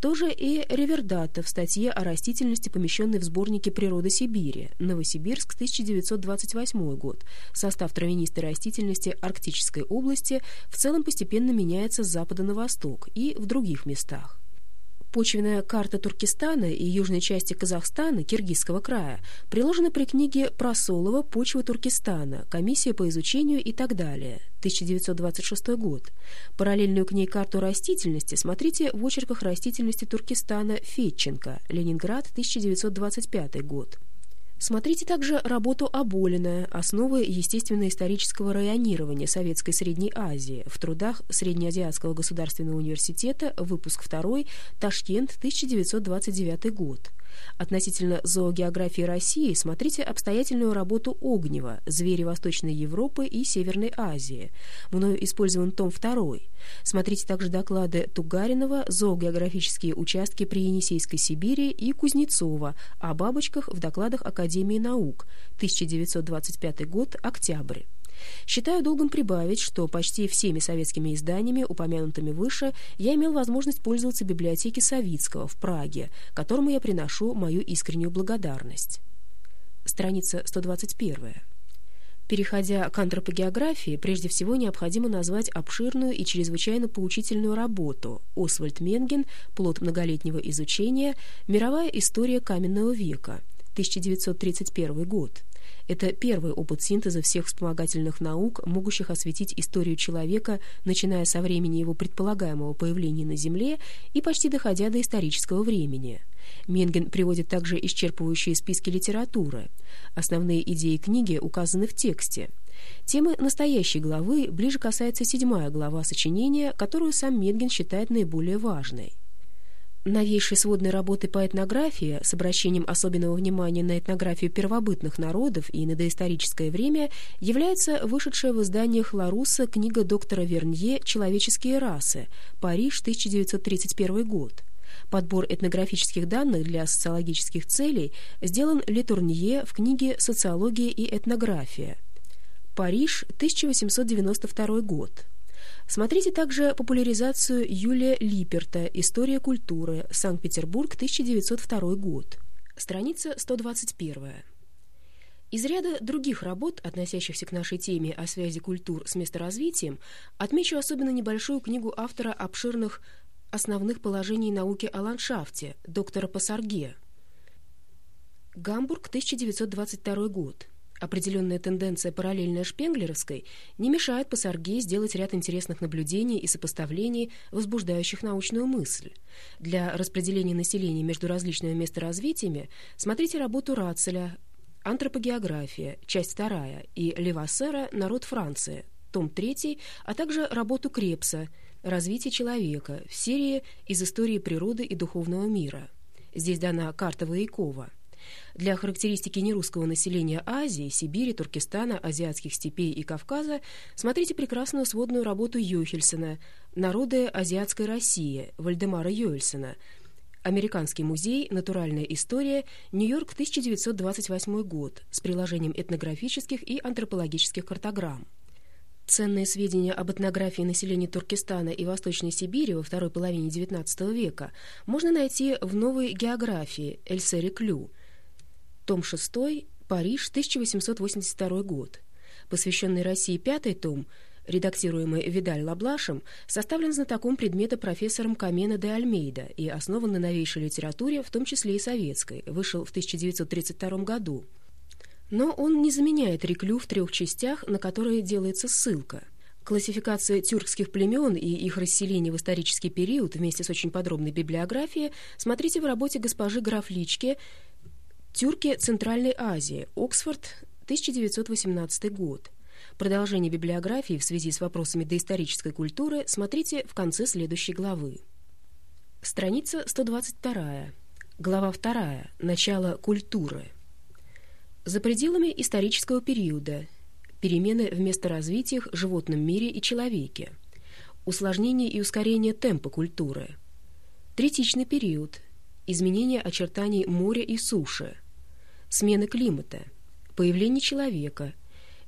Тоже и Ревердата в статье о растительности, помещенной в сборнике «Природа Сибири», Новосибирск, 1928 год. Состав травянистой растительности Арктической области в целом постепенно меняется с запада на восток и в других местах. Почвенная карта Туркестана и южной части Казахстана, Киргизского края, приложена при книге Просолова «Почва Туркестана. Комиссия по изучению» и так далее, 1926 год. Параллельную к ней карту растительности смотрите в очерках растительности Туркестана Фетченко, Ленинград, 1925 год. Смотрите также работу Аболина «Основы естественно-исторического районирования Советской Средней Азии» в трудах Среднеазиатского государственного университета, выпуск 2, Ташкент, 1929 год. Относительно зоогеографии России смотрите обстоятельную работу Огнева «Звери Восточной Европы и Северной Азии». Мною использован том 2. Смотрите также доклады Тугаринова «Зоогеографические участки при Енисейской Сибири» и Кузнецова о бабочках в докладах Академии наук, 1925 год, октябрь. Считаю долгом прибавить, что почти всеми советскими изданиями, упомянутыми выше, я имел возможность пользоваться библиотеки Савицкого в Праге, которому я приношу мою искреннюю благодарность. Страница 121. Переходя к антропогеографии, прежде всего необходимо назвать обширную и чрезвычайно поучительную работу Освальд Менген «Плод многолетнего изучения. Мировая история каменного века», 1931 год. Это первый опыт синтеза всех вспомогательных наук, могущих осветить историю человека, начиная со времени его предполагаемого появления на Земле и почти доходя до исторического времени. Менген приводит также исчерпывающие списки литературы. Основные идеи книги указаны в тексте. Темы настоящей главы ближе касается седьмая глава сочинения, которую сам Менген считает наиболее важной. Новейшей сводной работы по этнографии с обращением особенного внимания на этнографию первобытных народов и на доисторическое время является вышедшая в изданиях Ларуса книга доктора Вернье «Человеческие расы. Париж, 1931 год». Подбор этнографических данных для социологических целей сделан Летурнье в книге «Социология и этнография». Париж, 1892 год. Смотрите также популяризацию Юлия Липерта «История культуры. Санкт-Петербург, 1902 год». Страница 121. Из ряда других работ, относящихся к нашей теме о связи культур с месторазвитием, отмечу особенно небольшую книгу автора обширных основных положений науки о ландшафте, доктора Пассарге. Гамбург, 1922 год. Определенная тенденция, параллельная Шпенглеровской, не мешает Пассарге сделать ряд интересных наблюдений и сопоставлений, возбуждающих научную мысль. Для распределения населения между различными месторазвитиями смотрите работу Рацеля «Антропогеография», часть вторая, и Левассера «Народ Франции», том 3, а также работу Крепса «Развитие человека» в серии «Из истории природы и духовного мира». Здесь дана карта Воякова. Для характеристики нерусского населения Азии, Сибири, Туркестана, азиатских степей и Кавказа смотрите прекрасную сводную работу Йохельсона «Народы азиатской России» Вальдемара Йохельсона Американский музей «Натуральная история», Нью-Йорк, 1928 год, с приложением этнографических и антропологических картограмм. Ценные сведения об этнографии населения Туркестана и Восточной Сибири во второй половине XIX века можно найти в новой географии Эльсери Клю – том 6, Париж, 1882 год. Посвященный России пятый том, редактируемый Видаль Лаблашем, составлен знатоком предмета профессором Камена де Альмейда и основан на новейшей литературе, в том числе и советской, вышел в 1932 году. Но он не заменяет Реклю в трех частях, на которые делается ссылка. Классификация тюркских племен и их расселение в исторический период вместе с очень подробной библиографией смотрите в работе госпожи Графличке Тюрки Центральной Азии. Оксфорд, 1918 год. Продолжение библиографии в связи с вопросами доисторической культуры смотрите в конце следующей главы. Страница 122. Глава 2. Начало культуры. За пределами исторического периода. Перемены в месторазвитиях, животном мире и человеке. Усложнение и ускорение темпа культуры. Третичный период. Изменение очертаний моря и суши смены климата, появление человека,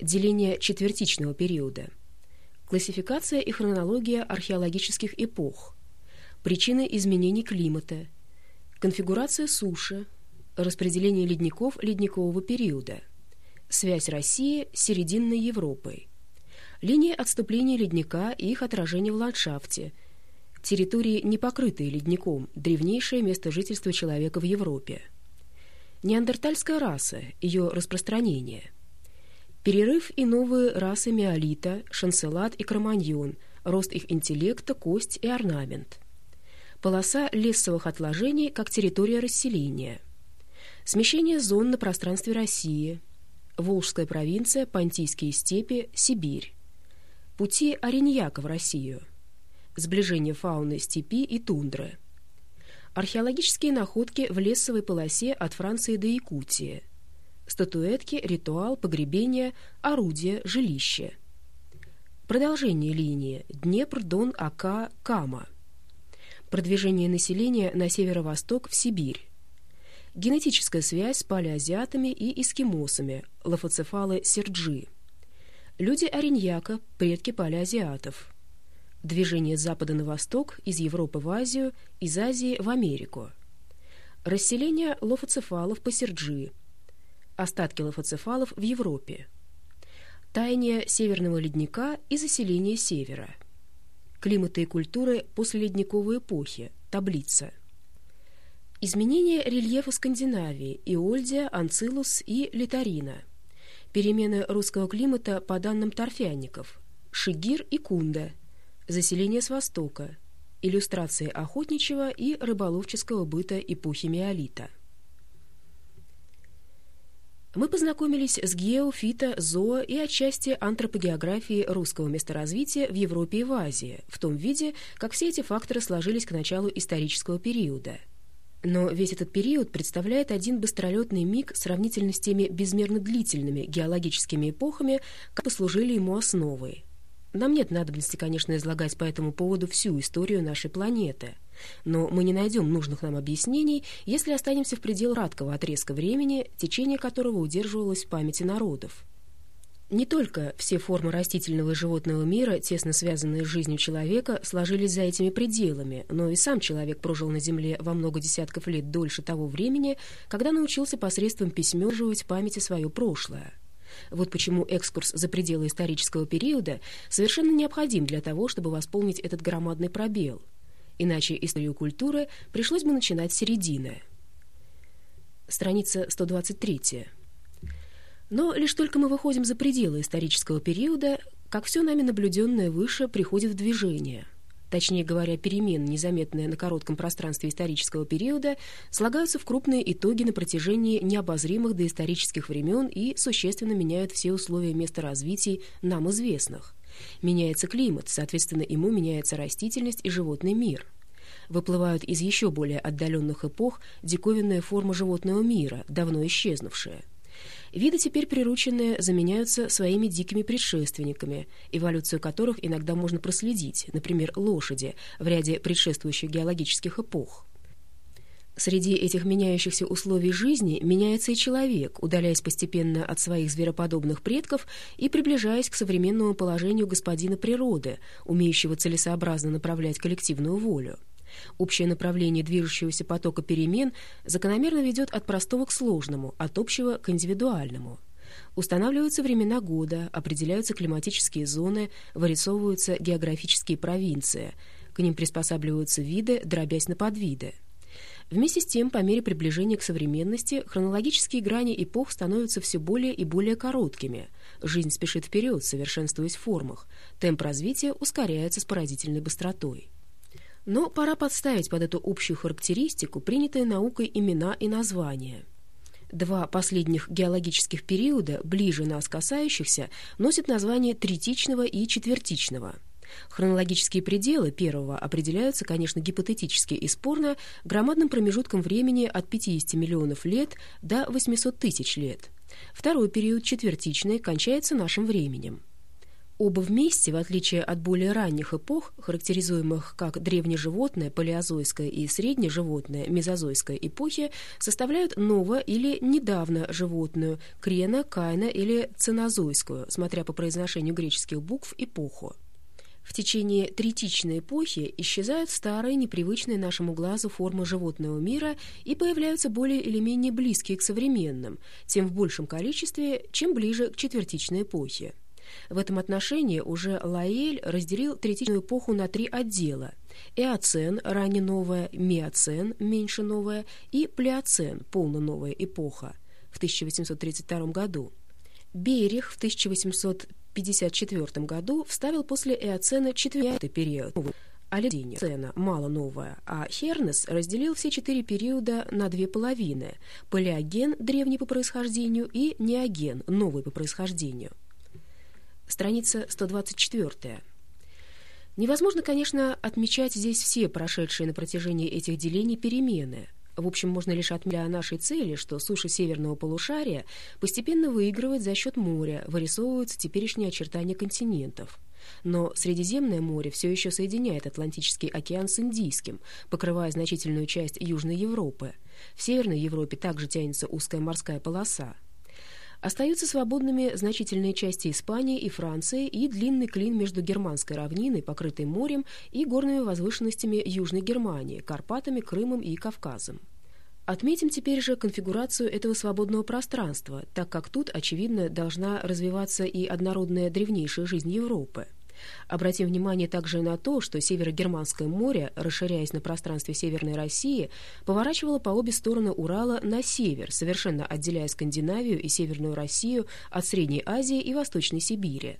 деление четвертичного периода, классификация и хронология археологических эпох, причины изменений климата, конфигурация суши, распределение ледников ледникового периода, связь России с серединной Европой, линия отступления ледника и их отражение в ландшафте, территории, не покрытые ледником, древнейшее место жительства человека в Европе, неандертальская раса, ее распространение, перерыв и новые расы миолита, шанселат и кроманьон, рост их интеллекта, кость и орнамент, полоса лесовых отложений как территория расселения, смещение зон на пространстве России, Волжская провинция, Понтийские степи, Сибирь, пути Ореньяка в Россию, сближение фауны степи и тундры, археологические находки в лесовой полосе от Франции до Якутии, статуэтки, ритуал, погребение, орудие, жилище. Продолжение линии Днепр, Дон, Ака, Кама. Продвижение населения на северо-восток в Сибирь. Генетическая связь с палеазиатами и эскимосами, лофоцефалы серджи. Люди Ореньяка, предки палеазиатов. Движение с запада на восток, из Европы в Азию, из Азии в Америку. Расселение лофоцефалов по серджи. Остатки лофоцефалов в Европе. Таяние северного ледника и заселение севера. Климаты и культуры после ледниковой эпохи. Таблица. Изменение рельефа Скандинавии, Иольдия, Анцилус и Литарина. Перемены русского климата по данным торфяников. Шигир и Кунда. Заселение с востока. Иллюстрации охотничьего и рыболовческого быта эпохи Миолита. Мы познакомились с гео, фито, зоо и отчасти антропогеографией русского месторазвития в Европе и в Азии, в том виде, как все эти факторы сложились к началу исторического периода – но весь этот период представляет один быстролетный миг сравнительно с теми безмерно длительными геологическими эпохами, как послужили ему основой. Нам нет надобности, конечно, излагать по этому поводу всю историю нашей планеты, но мы не найдем нужных нам объяснений, если останемся в пределах краткого отрезка времени, течение которого удерживалось в памяти народов. Не только все формы растительного и животного мира, тесно связанные с жизнью человека, сложились за этими пределами, но и сам человек прожил на Земле во много десятков лет дольше того времени, когда научился посредством в памяти свое прошлое. Вот почему экскурс за пределы исторического периода совершенно необходим для того, чтобы восполнить этот громадный пробел. Иначе историю культуры пришлось бы начинать с середины. Страница 123. Но лишь только мы выходим за пределы исторического периода, как все нами наблюденное выше приходит в движение. Точнее говоря, перемены, незаметные на коротком пространстве исторического периода, слагаются в крупные итоги на протяжении необозримых доисторических времен и существенно меняют все условия места развития нам известных. Меняется климат, соответственно, ему меняется растительность и животный мир – выплывают из еще более отдаленных эпох диковинная форма животного мира, давно исчезнувшая. Виды, теперь прирученные, заменяются своими дикими предшественниками, эволюцию которых иногда можно проследить, например, лошади, в ряде предшествующих геологических эпох. Среди этих меняющихся условий жизни меняется и человек, удаляясь постепенно от своих звероподобных предков и приближаясь к современному положению господина природы, умеющего целесообразно направлять коллективную волю. Общее направление движущегося потока перемен закономерно ведет от простого к сложному, от общего к индивидуальному. Устанавливаются времена года, определяются климатические зоны, вырисовываются географические провинции, к ним приспосабливаются виды, дробясь на подвиды. Вместе с тем, по мере приближения к современности, хронологические грани эпох становятся все более и более короткими. Жизнь спешит вперед, совершенствуясь в формах. Темп развития ускоряется с поразительной быстротой. Но пора подставить под эту общую характеристику принятые наукой имена и названия. Два последних геологических периода, ближе нас касающихся, носят название третичного и четвертичного. Хронологические пределы первого определяются, конечно, гипотетически и спорно, громадным промежутком времени от 50 миллионов лет до 800 тысяч лет. Второй период, четвертичный, кончается нашим временем. Оба вместе, в отличие от более ранних эпох, характеризуемых как древнеживотное, палеозойское и среднеживотное, мезозойское эпохи, составляют ново- или недавно животную, крена, кайна или ценозойскую, смотря по произношению греческих букв, эпоху. В течение третичной эпохи исчезают старые, непривычные нашему глазу формы животного мира и появляются более или менее близкие к современным, тем в большем количестве, чем ближе к четвертичной эпохе. В этом отношении уже Лаэль разделил третичную эпоху на три отдела – Эоцен, ранее новая, Миоцен, меньше новая, и Плеоцен, полно новая эпоха, в 1832 году. Берех в 1850 1954 году вставил после Эоцена четвертый период Оледине, мало новая, а Хернес разделил все четыре периода на две половины – палеоген, древний по происхождению, и неоген, новый по происхождению. Страница 124. Невозможно, конечно, отмечать здесь все прошедшие на протяжении этих делений перемены – в общем, можно лишь отметить о нашей цели, что суша северного полушария постепенно выигрывает за счет моря, вырисовываются теперешние очертания континентов. Но Средиземное море все еще соединяет Атлантический океан с Индийским, покрывая значительную часть Южной Европы. В Северной Европе также тянется узкая морская полоса. Остаются свободными значительные части Испании и Франции и длинный клин между германской равниной, покрытой морем, и горными возвышенностями Южной Германии, Карпатами, Крымом и Кавказом. Отметим теперь же конфигурацию этого свободного пространства, так как тут, очевидно, должна развиваться и однородная древнейшая жизнь Европы. Обратим внимание также на то, что Северо-Германское море, расширяясь на пространстве Северной России, поворачивало по обе стороны Урала на север, совершенно отделяя Скандинавию и Северную Россию от Средней Азии и Восточной Сибири.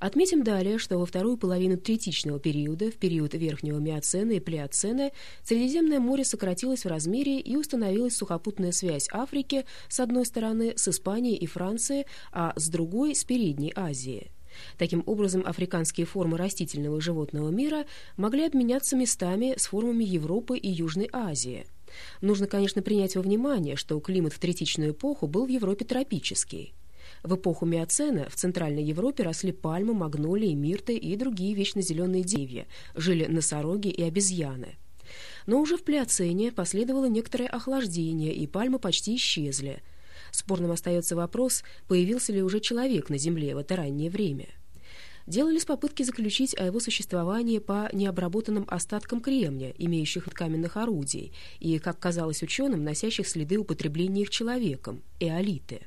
Отметим далее, что во вторую половину третичного периода, в период Верхнего Миоцена и Плеоцена, Средиземное море сократилось в размере и установилась сухопутная связь Африки с одной стороны с Испанией и Францией, а с другой – с Передней Азией. Таким образом, африканские формы растительного и животного мира могли обменяться местами с формами Европы и Южной Азии. Нужно, конечно, принять во внимание, что климат в третичную эпоху был в Европе тропический. В эпоху Миоцена в Центральной Европе росли пальмы, магнолии, мирты и другие вечно зеленые деревья, жили носороги и обезьяны. Но уже в Плеоцене последовало некоторое охлаждение, и пальмы почти исчезли – Спорным остается вопрос, появился ли уже человек на Земле в это раннее время. Делались попытки заключить о его существовании по необработанным остаткам кремня, имеющих каменных орудий, и, как казалось ученым, носящих следы употребления их человеком – эолиты.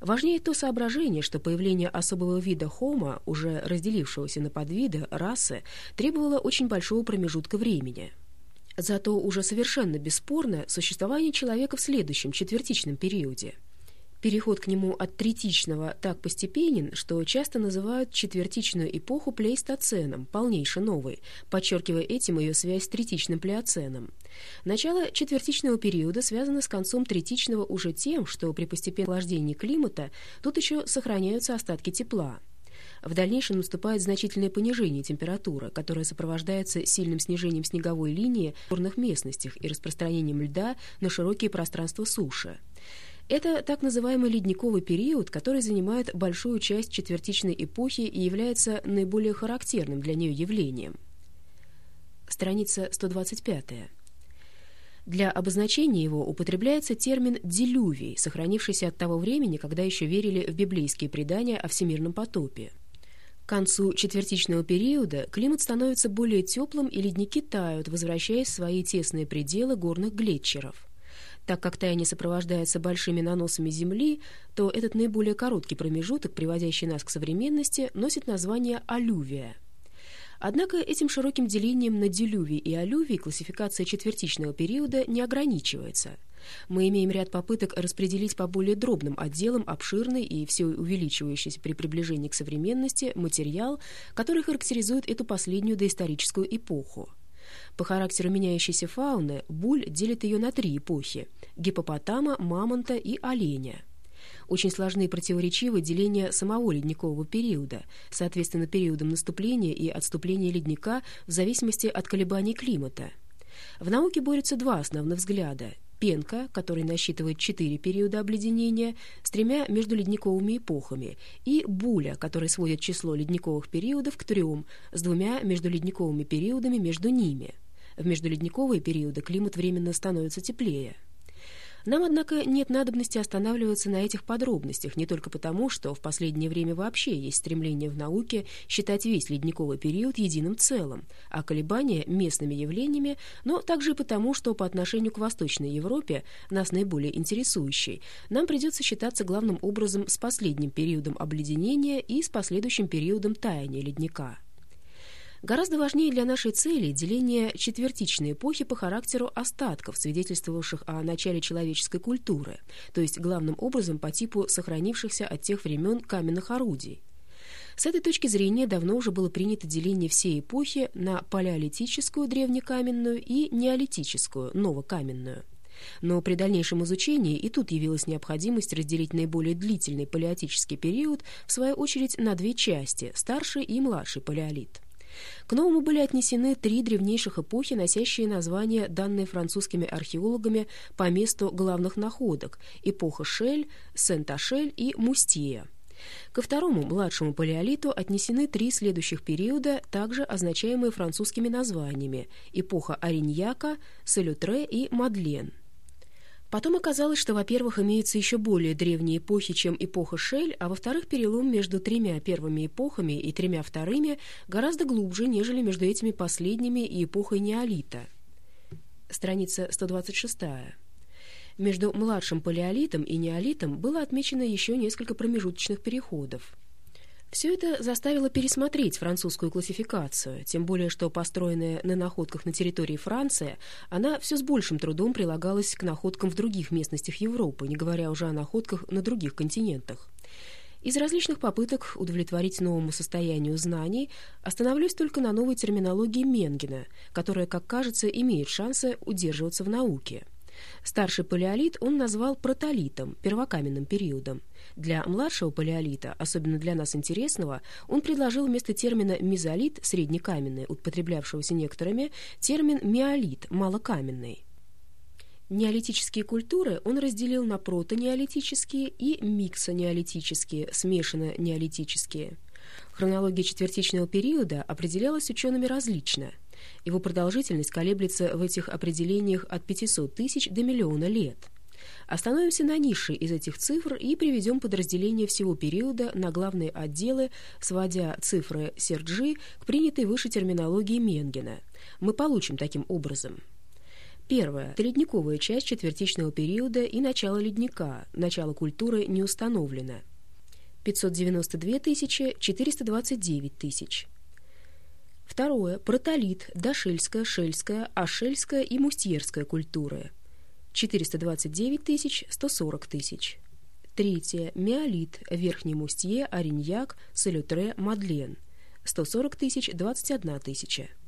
Важнее то соображение, что появление особого вида хома, уже разделившегося на подвиды, расы, требовало очень большого промежутка времени – Зато уже совершенно бесспорно существование человека в следующем, четвертичном периоде. Переход к нему от третичного так постепенен, что часто называют четвертичную эпоху плейстоценом, полнейше новой, подчеркивая этим ее связь с третичным плеоценом. Начало четвертичного периода связано с концом третичного уже тем, что при постепенном охлаждении климата тут еще сохраняются остатки тепла. В дальнейшем наступает значительное понижение температуры, которое сопровождается сильным снижением снеговой линии в горных местностях и распространением льда на широкие пространства суши. Это так называемый ледниковый период, который занимает большую часть четвертичной эпохи и является наиболее характерным для нее явлением. Страница 125. Для обозначения его употребляется термин «делювий», сохранившийся от того времени, когда еще верили в библейские предания о всемирном потопе. К концу четвертичного периода климат становится более теплым, и ледники тают, возвращаясь в свои тесные пределы горных глетчеров. Так как таяние сопровождается большими наносами Земли, то этот наиболее короткий промежуток, приводящий нас к современности, носит название алювия. Однако этим широким делением на делювий и алювий классификация четвертичного периода не ограничивается – мы имеем ряд попыток распределить по более дробным отделам обширный и все увеличивающийся при приближении к современности материал, который характеризует эту последнюю доисторическую эпоху. По характеру меняющейся фауны Буль делит ее на три эпохи – гипопотама, мамонта и оленя. Очень сложны и противоречивы деления самого ледникового периода, соответственно периодам наступления и отступления ледника в зависимости от колебаний климата. В науке борются два основных взгляда Пенка, который насчитывает четыре периода обледенения с тремя междуледниковыми эпохами, и Буля, который сводит число ледниковых периодов к трем, с двумя междуледниковыми периодами между ними. В междуледниковые периоды климат временно становится теплее. Нам, однако, нет надобности останавливаться на этих подробностях, не только потому, что в последнее время вообще есть стремление в науке считать весь ледниковый период единым целым, а колебания — местными явлениями, но также и потому, что по отношению к Восточной Европе, нас наиболее интересующей, нам придется считаться главным образом с последним периодом обледенения и с последующим периодом таяния ледника. Гораздо важнее для нашей цели деление четвертичной эпохи по характеру остатков, свидетельствовавших о начале человеческой культуры, то есть главным образом по типу сохранившихся от тех времен каменных орудий. С этой точки зрения давно уже было принято деление всей эпохи на палеолитическую древнекаменную и неолитическую новокаменную. Но при дальнейшем изучении и тут явилась необходимость разделить наиболее длительный палеотический период, в свою очередь, на две части – старший и младший палеолит. К новому были отнесены три древнейших эпохи, носящие названия, данные французскими археологами по месту главных находок – эпоха Шель, Сент-Ашель и Мустия. Ко второму, младшему палеолиту, отнесены три следующих периода, также означаемые французскими названиями – эпоха Ариньяка, Салютре и Мадлен – Потом оказалось, что, во-первых, имеются еще более древние эпохи, чем эпоха Шель, а во-вторых, перелом между тремя первыми эпохами и тремя вторыми гораздо глубже, нежели между этими последними и эпохой неолита. Страница 126. Между младшим палеолитом и неолитом было отмечено еще несколько промежуточных переходов. Все это заставило пересмотреть французскую классификацию, тем более что построенная на находках на территории Франции, она все с большим трудом прилагалась к находкам в других местностях Европы, не говоря уже о находках на других континентах. Из различных попыток удовлетворить новому состоянию знаний остановлюсь только на новой терминологии Менгена, которая, как кажется, имеет шансы удерживаться в науке. Старший палеолит он назвал протолитом, первокаменным периодом. Для младшего палеолита, особенно для нас интересного, он предложил вместо термина мезолит, среднекаменный, употреблявшегося некоторыми, термин миолит, малокаменный. Неолитические культуры он разделил на протонеолитические и миксонеолитические, смешанно-неолитические. Хронология четвертичного периода определялась учеными различно – его продолжительность колеблется в этих определениях от 500 тысяч до миллиона лет. Остановимся на нише из этих цифр и приведем подразделение всего периода на главные отделы, сводя цифры Серджи к принятой выше терминологии Менгена. Мы получим таким образом. Первое. Ледниковая часть четвертичного периода и начало ледника. Начало культуры не установлено. 592 тысячи, 429 тысяч. Второе. Протолит, Дашельская, Шельская, Ашельская и Мустьерская культуры. 429 тысяч, 140 тысяч. Третье. Миолит, Верхний Мустье, Ориньяк, Салютре, Мадлен. 140 тысяч, 21 тысяча.